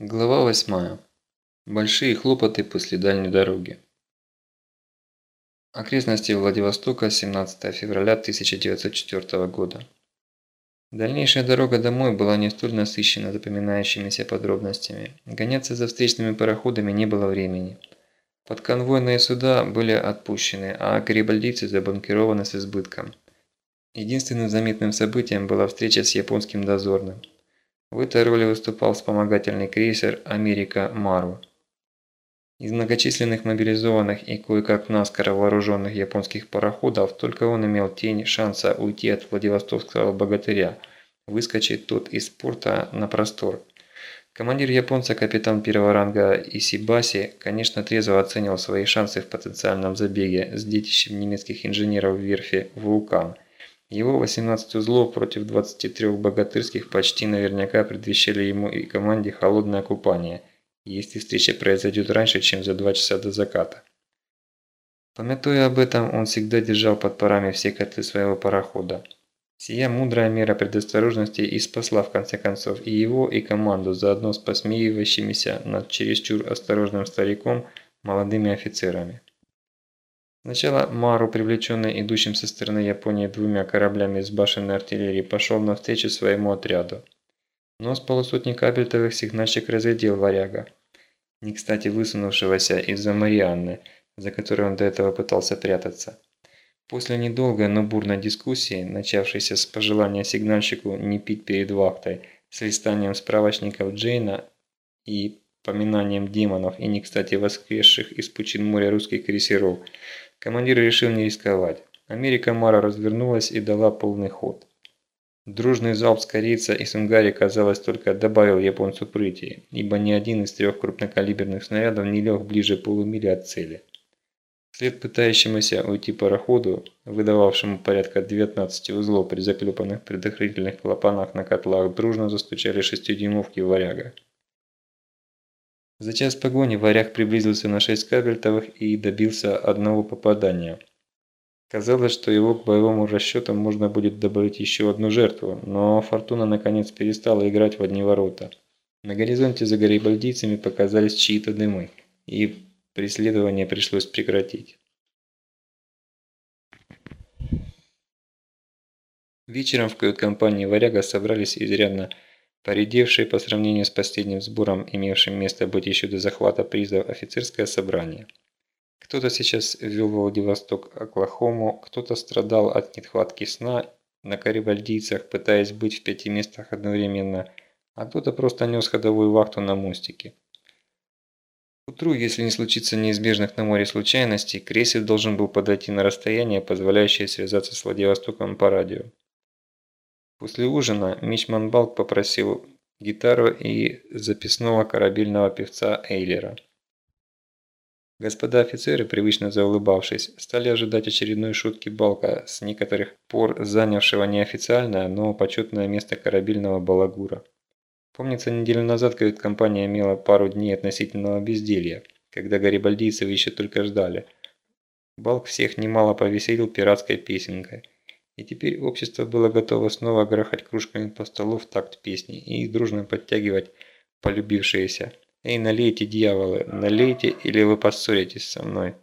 Глава 8. Большие хлопоты после дальней дороги. Окрестности Владивостока, 17 февраля 1904 года. Дальнейшая дорога домой была не столь насыщена запоминающимися подробностями. Гоняться за встречными пароходами не было времени. Подконвойные суда были отпущены, а гарибальдийцы забанкированы с избытком. Единственным заметным событием была встреча с японским дозорным. В этой роли выступал вспомогательный крейсер «Америка Мару». Из многочисленных мобилизованных и кое-как наскоро вооруженных японских пароходов только он имел тень шанса уйти от Владивостокского богатыря, выскочить тот из порта на простор. Командир японца, капитан первого ранга Исибаси, конечно, трезво оценивал свои шансы в потенциальном забеге с детищем немецких инженеров верфи «Вулкан», его 18 узлов против 23 богатырских почти наверняка предвещали ему и команде холодное купание, если встреча произойдет раньше, чем за два часа до заката. Помятуя об этом, он всегда держал под парами все котлы своего парохода. Сия мудрая мера предосторожности и спасла в конце концов и его, и команду, заодно с посмеивающимися над чересчур осторожным стариком молодыми офицерами. Сначала Мару, привлеченный идущим со стороны Японии двумя кораблями с башенной артиллерии, пошел навстречу своему отряду. Но с полусотни кабельтовых сигнальщик разглядел варяга, не кстати высунувшегося из-за Марианны, за которой он до этого пытался прятаться. После недолгой, но бурной дискуссии, начавшейся с пожелания сигнальщику не пить перед вахтой, с листанием справочников Джейна и поминанием демонов и не кстати воскресших из пучин моря русских крейсеров, Командир решил не рисковать. Америка Мара развернулась и дала полный ход. Дружный залп с корейца и Сунгари, казалось, только добавил японцу прыти, ибо ни один из трех крупнокалиберных снарядов не лег ближе полумили от цели. Вслед пытающемуся уйти пароходу, выдававшему порядка 19 узлов при заклепанных предохранительных клапанах на котлах, дружно застучали шестидюймовки варяга. За час погони варяг приблизился на шесть кабельтовых и добился одного попадания. Казалось, что его к боевому расчетам можно будет добавить еще одну жертву, но Фортуна наконец перестала играть в одни ворота. На горизонте за гарибальдийцами показались чьи-то дымы, и преследование пришлось прекратить. Вечером в кают-компании «Варяга» собрались изрядно Поредевшее по сравнению с последним сбором, имевшим место быть еще до захвата призов, офицерское собрание. Кто-то сейчас вел Владивосток Оклахому, кто-то страдал от нехватки сна на карибальдийцах, пытаясь быть в пяти местах одновременно, а кто-то просто нес ходовую вахту на мостике. Утру, если не случится неизбежных на море случайностей, крейсер должен был подойти на расстояние, позволяющее связаться с Владивостоком по радио. После ужина Мичман Балк попросил гитару и записного корабельного певца Эйлера. Господа офицеры, привычно заулыбавшись, стали ожидать очередной шутки Балка с некоторых пор занявшего неофициальное, но почетное место корабельного балагура. Помнится, неделю назад кают-компания имела пару дней относительного безделья, когда гарибальдийцев еще только ждали. Балк всех немало повеселил пиратской песенкой – и теперь общество было готово снова грохать кружками по столу в такт песни и дружно подтягивать полюбившиеся. «Эй, налейте, дьяволы, налейте, или вы поссоритесь со мной».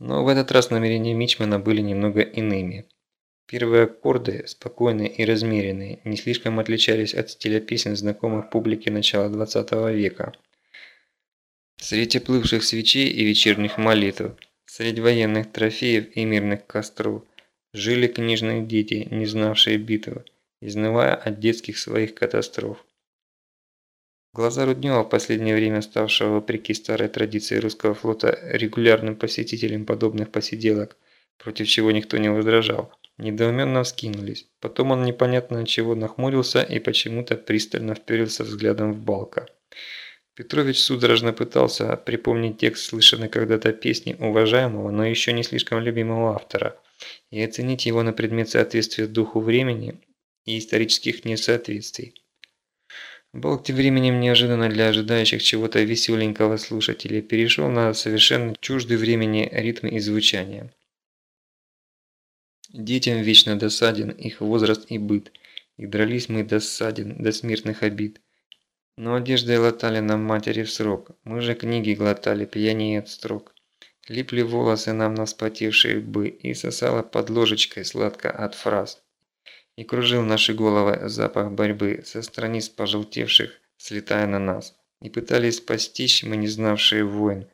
Но в этот раз намерения Мичмана были немного иными. Первые аккорды, спокойные и размеренные, не слишком отличались от стиля песен, знакомых публике начала 20 века. Свете плывших свечей и вечерних молитв Среди военных трофеев и мирных костров жили книжные дети, не знавшие битвы, изнывая от детских своих катастроф. Глаза Руднева, в последнее время ставшего, вопреки старой традиции русского флота, регулярным посетителем подобных посиделок, против чего никто не возражал, недоуменно вскинулись. Потом он непонятно от чего нахмурился и почему-то пристально вперился взглядом в Балка. Петрович судорожно пытался припомнить текст слышанной когда-то песни уважаемого, но еще не слишком любимого автора, и оценить его на предмет соответствия духу времени и исторических несоответствий. Болт тем временем неожиданно для ожидающих чего-то веселенького слушателей перешел на совершенно чуждый времени ритм и звучание. Детям вечно досаден их возраст и быт, и дрались мы досаден до смертных обид. Но одеждой латали нам матери в срок, мы же книги глотали, пьянее от строк. Липли волосы нам на вспотевшие бы и сосала под ложечкой сладко от фраз. И кружил наши головы запах борьбы со страниц пожелтевших, слетая на нас. И пытались постичь мы не знавшие войн,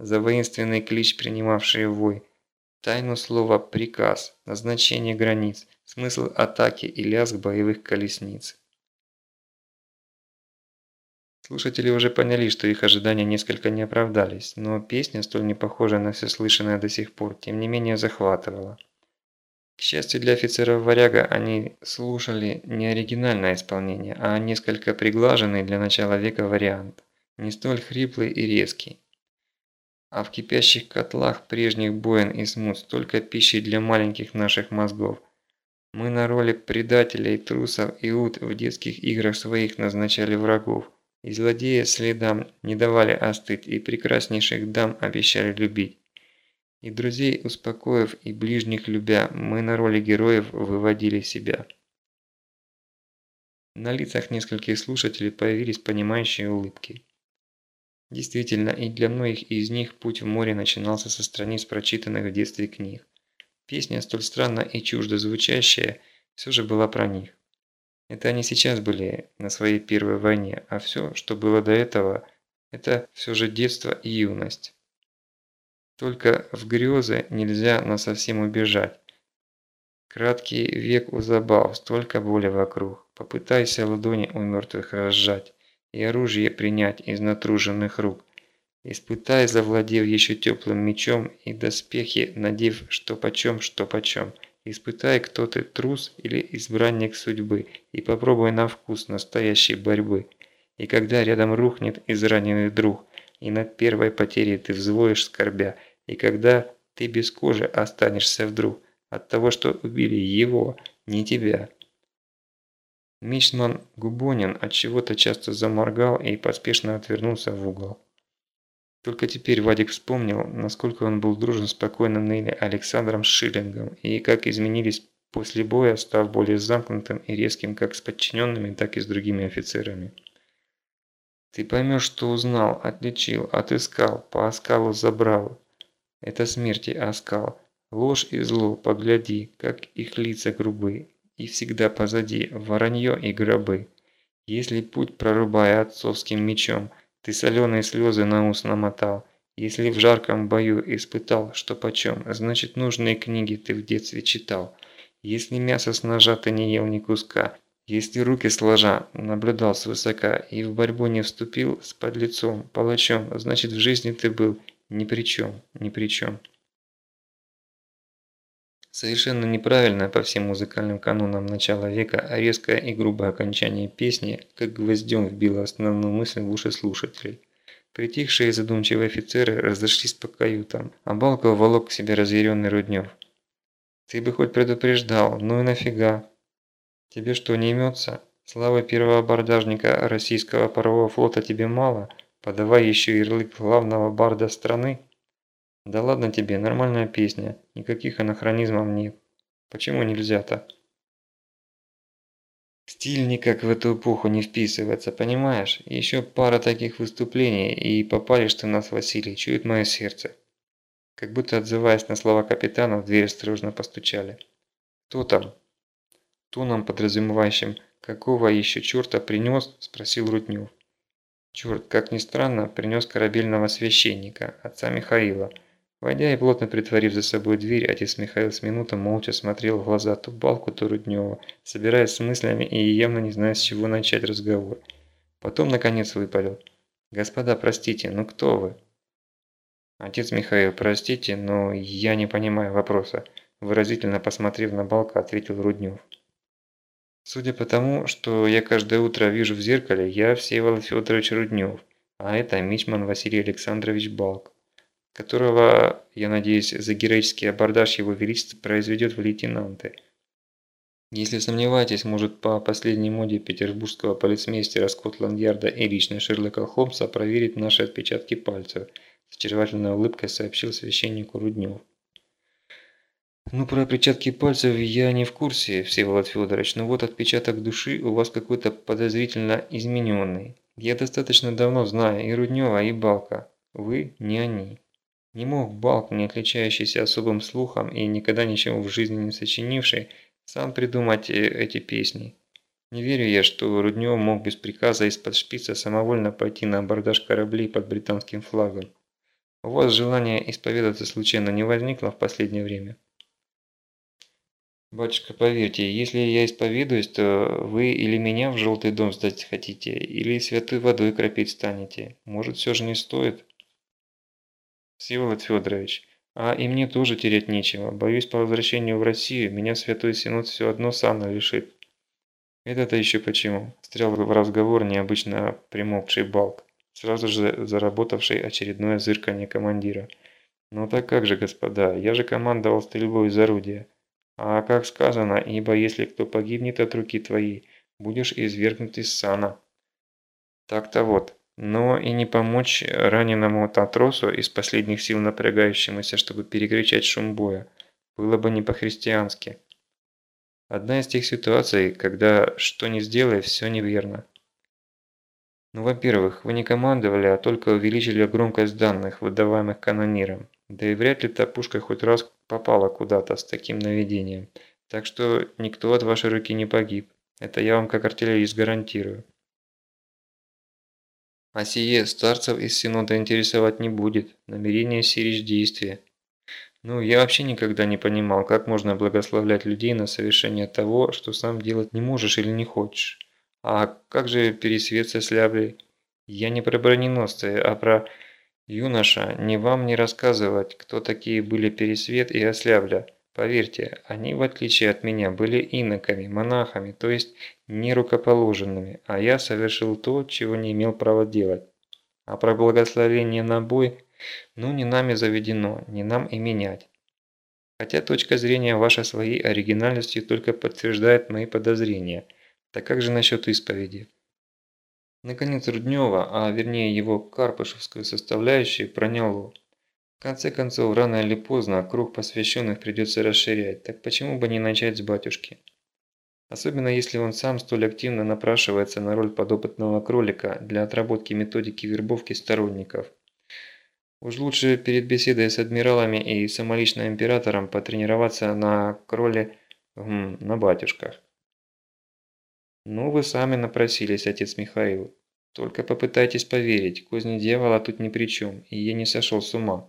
за воинственный клич принимавшие вой. Тайну слова «приказ», назначение границ, смысл атаки и лязг боевых колесниц. Слушатели уже поняли, что их ожидания несколько не оправдались, но песня, столь не похожая на все слышанное до сих пор, тем не менее захватывала. К счастью для офицеров «Варяга», они слушали не оригинальное исполнение, а несколько приглаженный для начала века вариант, не столь хриплый и резкий. А в кипящих котлах прежних боин и смут столько пищи для маленьких наших мозгов. Мы на роли предателей, трусов и ут в детских играх своих назначали врагов. И злодея следам не давали остыть, и прекраснейших дам обещали любить. И друзей успокоив, и ближних любя, мы на роли героев выводили себя. На лицах нескольких слушателей появились понимающие улыбки. Действительно, и для многих из них путь в море начинался со страниц прочитанных в детстве книг. Песня, столь странно и чуждо звучащая, все же была про них. Это они сейчас были на своей первой войне, а все, что было до этого, это все же детство и юность. Только в грезы нельзя насовсем убежать. Краткий век у забав, столько боли вокруг. Попытайся ладони у мертвых разжать и оружие принять из натруженных рук. Испытай, завладев еще теплым мечом, и доспехи надев что почем, что почем. Испытай, кто ты, трус или избранник судьбы, и попробуй на вкус настоящей борьбы. И когда рядом рухнет израненный друг, и над первой потерей ты взвоишь скорбя, и когда ты без кожи останешься вдруг от того, что убили его, не тебя. Мичман Губонин от чего-то часто заморгал и поспешно отвернулся в угол. Только теперь Вадик вспомнил, насколько он был дружен с покойным ныне Александром Шиллингом и как изменились после боя, став более замкнутым и резким как с подчиненными, так и с другими офицерами. Ты поймешь, что узнал, отличил, отыскал, по оскалу забрал. Это смерти оскал. Ложь и зло, погляди, как их лица грубы, и всегда позади воронье и гробы. Если путь прорубая отцовским мечом – ты соленые слезы на ус намотал. Если в жарком бою испытал, что почем, значит нужные книги ты в детстве читал. Если мясо с ножа ты не ел ни куска, если руки сложа наблюдал свысока и в борьбу не вступил с подлецом, палачом, значит в жизни ты был ни при чем, ни при чем. Совершенно неправильное по всем музыкальным канонам начала века, а резкое и грубое окончание песни, как гвоздем вбило основную мысль в уши слушателей. Притихшие задумчивые офицеры разошлись по каютам, а Балков волок к себе разъяренный Руднев. «Ты бы хоть предупреждал, ну и нафига? Тебе что, не имется? Славы первого абордажника российского парового флота тебе мало? Подавай еще ярлык главного барда страны?» Да ладно тебе, нормальная песня, никаких анахронизмов нет. Почему нельзя-то? Стиль никак в эту эпоху не вписывается, понимаешь? Еще пара таких выступлений, и попали, что нас, Василий, чует мое сердце. Как будто отзываясь на слова капитана, в дверь осторожно постучали. «Кто там?» Тоном подразумевающим «Какого еще черта принес?» – спросил Руднев. Черт, как ни странно, принес корабельного священника, отца Михаила – Войдя и плотно притворив за собой дверь, отец Михаил с минуты молча смотрел в глаза то Балку, то Руднева, собираясь с мыслями и явно не зная, с чего начать разговор. Потом, наконец, выпалил. «Господа, простите, но кто вы?» «Отец Михаил, простите, но я не понимаю вопроса», выразительно посмотрев на Балка, ответил Руднев. «Судя по тому, что я каждое утро вижу в зеркале, я Всеволод Федорович Руднев, а это Мичман Василий Александрович Балк которого, я надеюсь, за героический абордаж его величество произведет в лейтенанты. Если сомневаетесь, может по последней моде петербургского полицмейстера Скотланд-Ярда и лично Шерлока Холмса проверить наши отпечатки пальцев, с очаровательной улыбкой сообщил священнику Руднев. «Ну, про отпечатки пальцев я не в курсе, Всеволод Федорович, но вот отпечаток души у вас какой-то подозрительно измененный. Я достаточно давно знаю и Руднева, и Балка. Вы не они. Не мог Балк, не отличающийся особым слухом и никогда ничего в жизни не сочинивший, сам придумать э, эти песни. Не верю я, что Руднев мог без приказа из-под шпица самовольно пойти на абордаж кораблей под британским флагом. У вас желание исповедаться случайно не возникло в последнее время? Батюшка, поверьте, если я исповедуюсь, то вы или меня в желтый дом сдать хотите, или святой водой кропить станете. Может, все же не стоит? Всеволод Федорович, а и мне тоже терять нечего. Боюсь, по возвращению в Россию меня Святой Синод все одно сана лишит. Это-то еще почему? Встрял в разговор необычно примолкший Балк, сразу же заработавший очередное зырканье командира. Ну так как же, господа, я же командовал стрельбой из орудия. А как сказано, ибо если кто погибнет от руки твоей, будешь извергнут из сана. Так-то вот но и не помочь раненому Татросу из последних сил напрягающемуся, чтобы перекричать шум боя. Было бы не по-христиански. Одна из тех ситуаций, когда что ни сделай, все неверно. Ну, во-первых, вы не командовали, а только увеличили громкость данных, выдаваемых канониром. Да и вряд ли та пушка хоть раз попала куда-то с таким наведением. Так что никто от вашей руки не погиб. Это я вам как артиллерист гарантирую. А сие старцев из Синода интересовать не будет. Намерение сирич действия. Ну, я вообще никогда не понимал, как можно благословлять людей на совершение того, что сам делать не можешь или не хочешь. А как же пересвет со слявлей? Я не про броненосцы, а про... Юноша, не вам не рассказывать, кто такие были Пересвет и Ослявля. Поверьте, они, в отличие от меня, были иноками, монахами, то есть нерукоположенными, а я совершил то, чего не имел права делать. А про благословение на бой, ну не нами заведено, не нам и менять. Хотя точка зрения ваша своей оригинальностью только подтверждает мои подозрения. Так как же насчет исповеди? Наконец Руднева, а вернее его карпышевскую составляющую, проняло. В конце концов, рано или поздно круг посвященных придется расширять, так почему бы не начать с батюшки? Особенно если он сам столь активно напрашивается на роль подопытного кролика для отработки методики вербовки сторонников. Уж лучше перед беседой с адмиралами и самолично императором потренироваться на кроле гм, на батюшках. Ну, вы сами напросились, отец Михаил. Только попытайтесь поверить, козни дьявола тут ни при чем, и я не сошел с ума.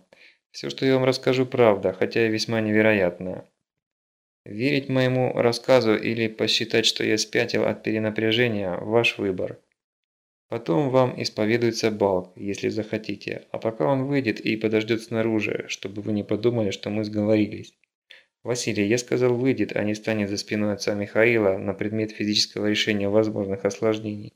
Все, что я вам расскажу, правда, хотя и весьма невероятная. Верить моему рассказу или посчитать, что я спятил от перенапряжения – ваш выбор. Потом вам исповедуется Балк, если захотите, а пока он выйдет и подождет снаружи, чтобы вы не подумали, что мы сговорились. Василий, я сказал выйдет, а не станет за спиной отца Михаила на предмет физического решения возможных осложнений.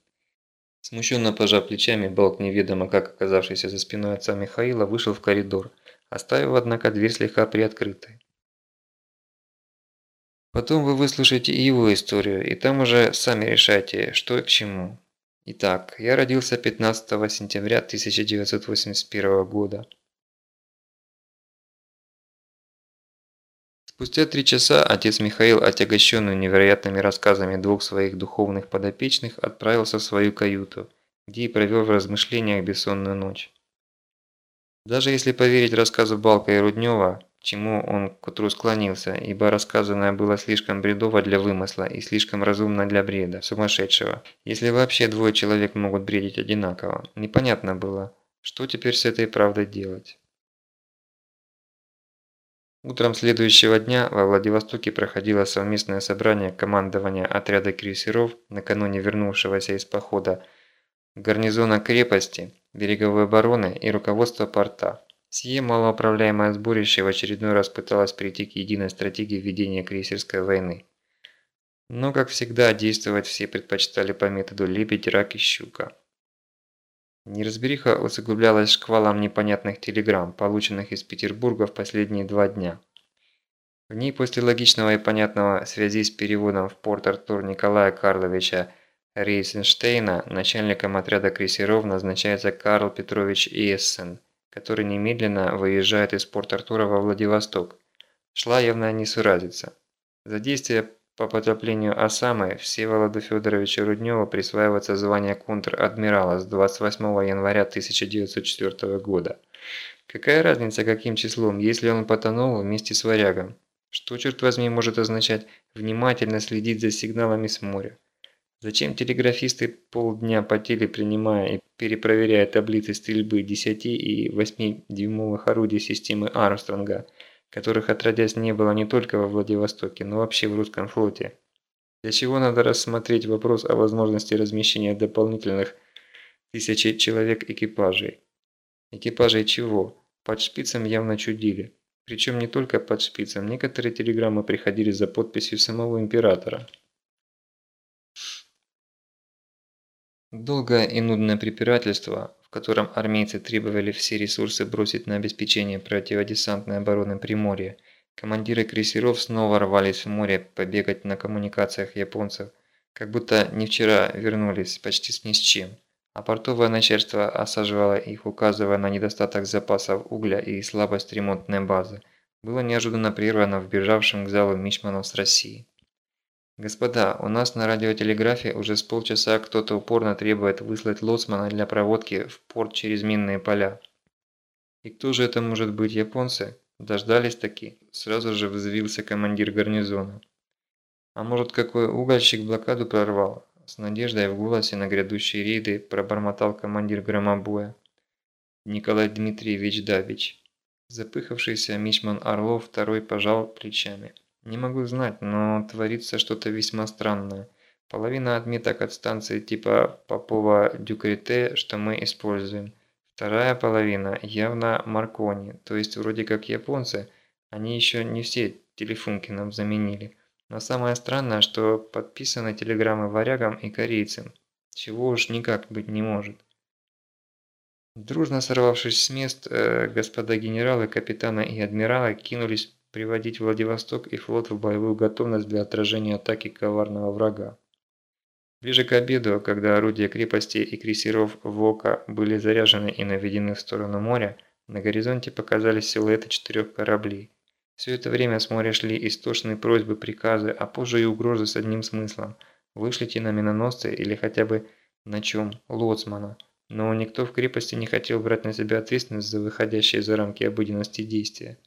Смущенно пожав плечами, Балк, неведомо как оказавшийся за спиной отца Михаила, вышел в коридор – оставив, однако, дверь слегка приоткрытой. Потом вы выслушаете его историю, и там уже сами решайте, что и к чему. Итак, я родился 15 сентября 1981 года. Спустя три часа отец Михаил, отягощенный невероятными рассказами двух своих духовных подопечных, отправился в свою каюту, где и провел в размышлениях бессонную ночь. Даже если поверить рассказу Балка и Руднева, чему он к утру склонился, ибо рассказанное было слишком бредово для вымысла и слишком разумно для бреда, сумасшедшего. Если вообще двое человек могут бредить одинаково, непонятно было, что теперь с этой правдой делать. Утром следующего дня во Владивостоке проходило совместное собрание командования отряда крейсеров, накануне вернувшегося из похода гарнизона крепости, береговой обороны и руководства порта. Сие малоуправляемое сборище в очередной раз пыталось прийти к единой стратегии ведения крейсерской войны. Но, как всегда, действовать все предпочитали по методу лебедь, рак и щука. Неразбериха усугублялась шквалом непонятных телеграмм, полученных из Петербурга в последние два дня. В ней после логичного и понятного связи с переводом в порт Артур Николая Карловича Рейзенштейна начальником отряда крейсеров назначается Карл Петрович Иессен, который немедленно выезжает из Порт-Артура во Владивосток. Шла явная несуразица. За действия по потоплению Осамы Всеволоду Федоровичу Рудневу присваивается звание контр-адмирала с 28 января 1904 года. Какая разница каким числом, если он потонул вместе с варягом? Что, черт возьми, может означать внимательно следить за сигналами с моря? Зачем телеграфисты полдня потели, принимая и перепроверяя таблицы стрельбы 10 и 8-дюймовых орудий системы Армстронга, которых отродясь не было не только во Владивостоке, но вообще в русском флоте? Для чего надо рассмотреть вопрос о возможности размещения дополнительных тысячи человек экипажей? Экипажей чего? Под шпицем явно чудили. Причем не только под шпицем, некоторые телеграммы приходили за подписью самого императора. Долгое и нудное препирательство, в котором армейцы требовали все ресурсы бросить на обеспечение противодесантной обороны Приморья, командиры крейсеров снова рвались в море побегать на коммуникациях японцев, как будто не вчера вернулись почти с ни с чем, а портовое начальство осаживало их, указывая на недостаток запасов угля и слабость ремонтной базы, было неожиданно прервано вбежавшим к залу Мичманов с России. «Господа, у нас на радиотелеграфе уже с полчаса кто-то упорно требует выслать лоцмана для проводки в порт через минные поля». «И кто же это может быть, японцы?» Дождались таки. Сразу же взвился командир гарнизона. «А может, какой угольщик блокаду прорвал?» С надеждой в голосе на грядущие рейды пробормотал командир громобоя. Николай Дмитриевич Давич. Запыхавшийся мичман Орлов второй пожал плечами. Не могу знать, но творится что-то весьма странное. Половина отметок от станции типа Попова-Дюкрите, что мы используем. Вторая половина явно Маркони, то есть вроде как японцы, они еще не все телефунки нам заменили. Но самое странное, что подписаны телеграммы варягам и корейцам, чего уж никак быть не может. Дружно сорвавшись с мест, э, господа генералы, капитаны и адмиралы кинулись приводить Владивосток и флот в боевую готовность для отражения атаки коварного врага. Ближе к обеду, когда орудия крепости и крейсеров Вока были заряжены и наведены в сторону моря, на горизонте показались силуэты четырех кораблей. Все это время с моря шли истошные просьбы, приказы, а позже и угрозы с одним смыслом – вышлите на миноносцы или хотя бы на чем лоцмана. Но никто в крепости не хотел брать на себя ответственность за выходящие за рамки обыденности действия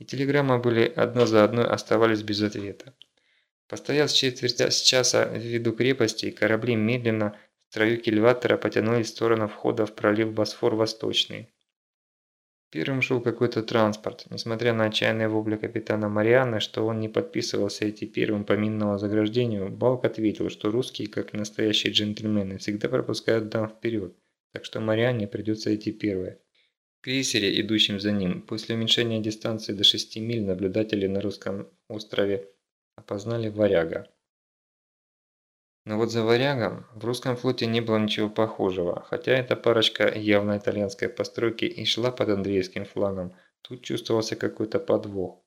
и телеграммы были одна за одной оставались без ответа. Постояв с четверть часа в виду крепости, корабли медленно в строю кильватера потянулись в сторону входа в пролив Босфор-Восточный. Первым шел какой-то транспорт. Несмотря на отчаянные вопли капитана Марианы, что он не подписывался идти первым по минному заграждению, Балк ответил, что русские, как настоящие джентльмены, всегда пропускают дам вперед, так что Марианне придется идти первой крейсере, идущем за ним, после уменьшения дистанции до 6 миль наблюдатели на русском острове опознали варяга. Но вот за варягом в русском флоте не было ничего похожего, хотя эта парочка явно итальянской постройки и шла под Андреевским флагом, тут чувствовался какой-то подвох.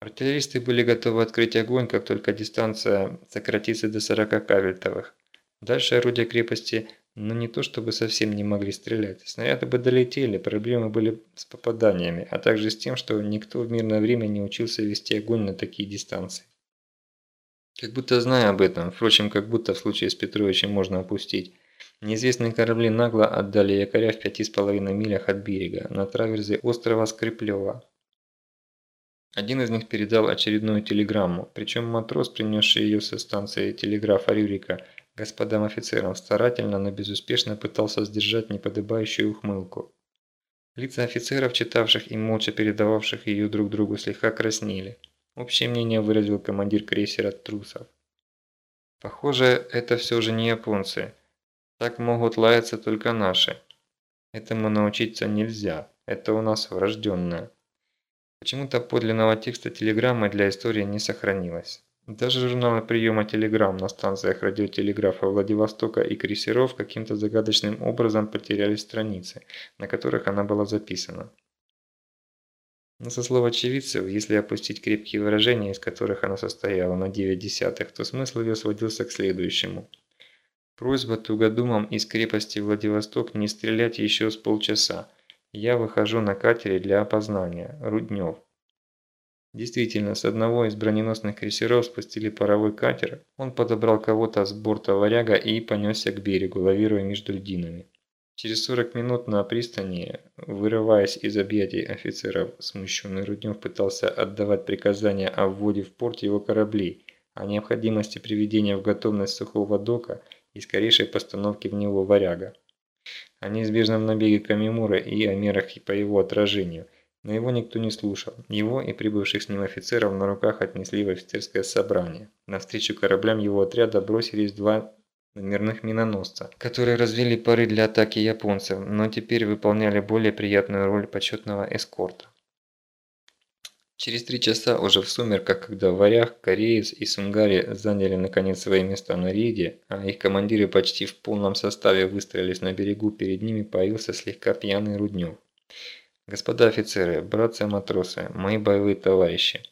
Артиллеристы были готовы открыть огонь, как только дистанция сократится до 40 кавельтовых. Дальше орудия крепости но не то чтобы совсем не могли стрелять. Снаряды бы долетели, проблемы были с попаданиями, а также с тем, что никто в мирное время не учился вести огонь на такие дистанции. Как будто зная об этом, впрочем, как будто в случае с Петровичем можно опустить, неизвестные корабли нагло отдали якоря в пяти с половиной милях от берега, на траверзе острова Скриплева. Один из них передал очередную телеграмму, причем матрос, принесший ее со станции телеграфа Рюрика, господам офицерам старательно, но безуспешно пытался сдержать неподобающую ухмылку. Лица офицеров, читавших и молча передававших ее друг другу, слегка краснели. Общее мнение выразил командир крейсера Трусов. Похоже, это все же не японцы. Так могут лаяться только наши. Этому научиться нельзя. Это у нас врожденное. Почему-то подлинного текста телеграммы для истории не сохранилось. Даже журналы приема телеграмм на станциях радиотелеграфа Владивостока и крейсеров каким-то загадочным образом потеряли страницы, на которых она была записана. Но со слов очевидцев, если опустить крепкие выражения, из которых она состояла на 9 десятых, то смысл ее сводился к следующему. Просьба тугодумам из крепости Владивосток не стрелять еще с полчаса. Я выхожу на катере для опознания. Руднев. Действительно, с одного из броненосных крейсеров спустили паровой катер, он подобрал кого-то с борта варяга и понесся к берегу, лавируя между льдинами. Через 40 минут на пристани, вырываясь из объятий офицеров, смущенный Руднев пытался отдавать приказания о вводе в порт его кораблей, о необходимости приведения в готовность сухого дока и скорейшей постановки в него варяга, о неизбежном набеге Камимура и о мерах по его отражению. Но его никто не слушал. Его и прибывших с ним офицеров на руках отнесли в офицерское собрание. Навстречу кораблям его отряда бросились два номерных миноносца, которые развели пары для атаки японцев, но теперь выполняли более приятную роль почетного эскорта. Через три часа, уже в сумерках, когда Варяг, Кореец и Сунгари заняли наконец свои места на рейде, а их командиры почти в полном составе выстроились на берегу, перед ними появился слегка пьяный Руднев. «Господа офицеры, братцы-матросы, мои боевые товарищи,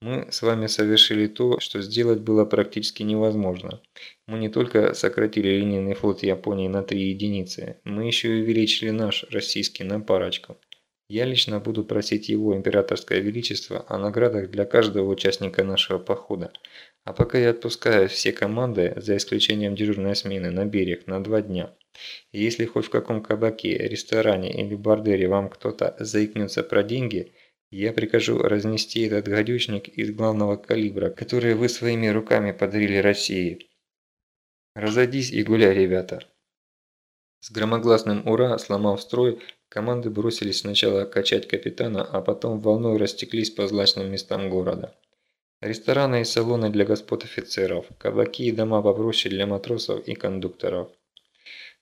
мы с вами совершили то, что сделать было практически невозможно. Мы не только сократили линейный флот Японии на три единицы, мы еще и увеличили наш российский на парочку». Я лично буду просить его императорское величество о наградах для каждого участника нашего похода. А пока я отпускаю все команды, за исключением дежурной смены, на берег на два дня. Если хоть в каком кабаке, ресторане или бордере вам кто-то заикнется про деньги, я прикажу разнести этот гадючник из главного калибра, который вы своими руками подарили России. Разойдись и гуляй, ребята. С громогласным «Ура!» сломав строй, Команды бросились сначала качать капитана, а потом волной растеклись по злачным местам города. Рестораны и салоны для господ офицеров, кабаки и дома попроще для матросов и кондукторов.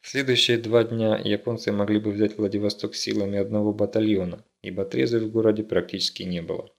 В следующие два дня японцы могли бы взять Владивосток силами одного батальона, ибо трезвых в городе практически не было.